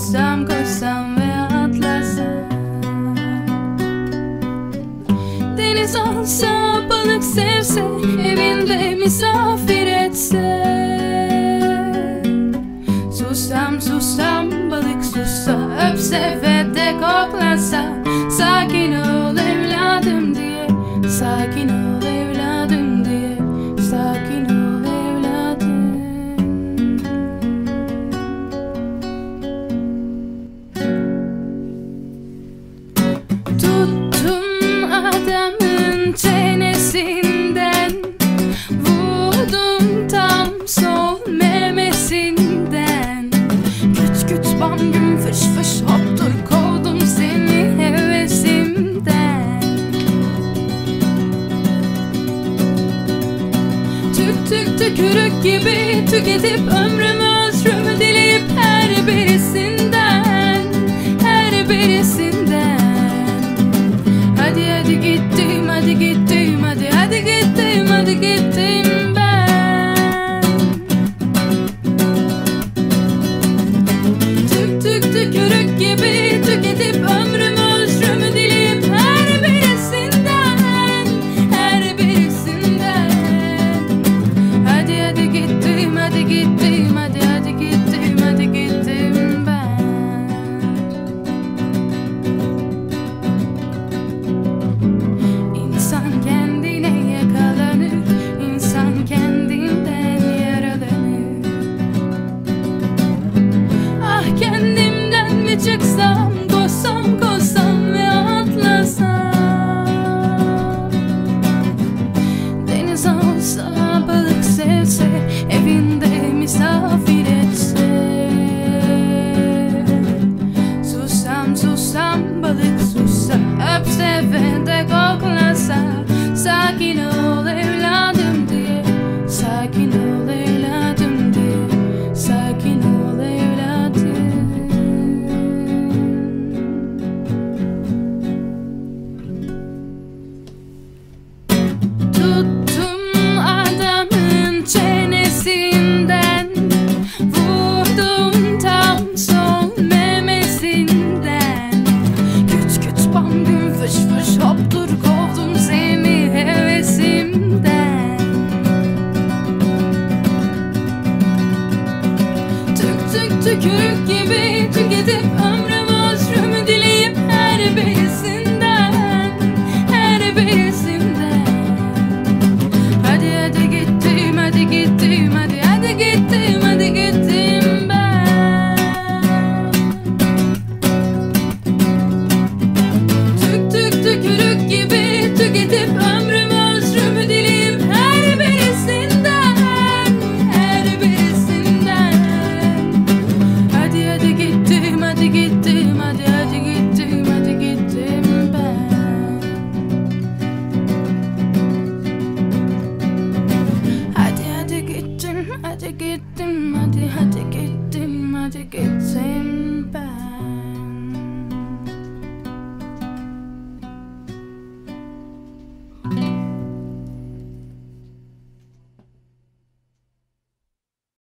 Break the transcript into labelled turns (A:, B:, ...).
A: Koşsam koşsam ve atlasam Deniz olsa balık sevse Evinde misafir etse. Sussam sussam balık sussa öpse ve Tuttum adamın çenesinden. Vurdum tam sol memesinden. Güç güç bam güm fış hop dur kovdum seni hevesimden. Tük tük tükürük gibi tüketip ömrümü Gibi tüketip ömrü acı gittim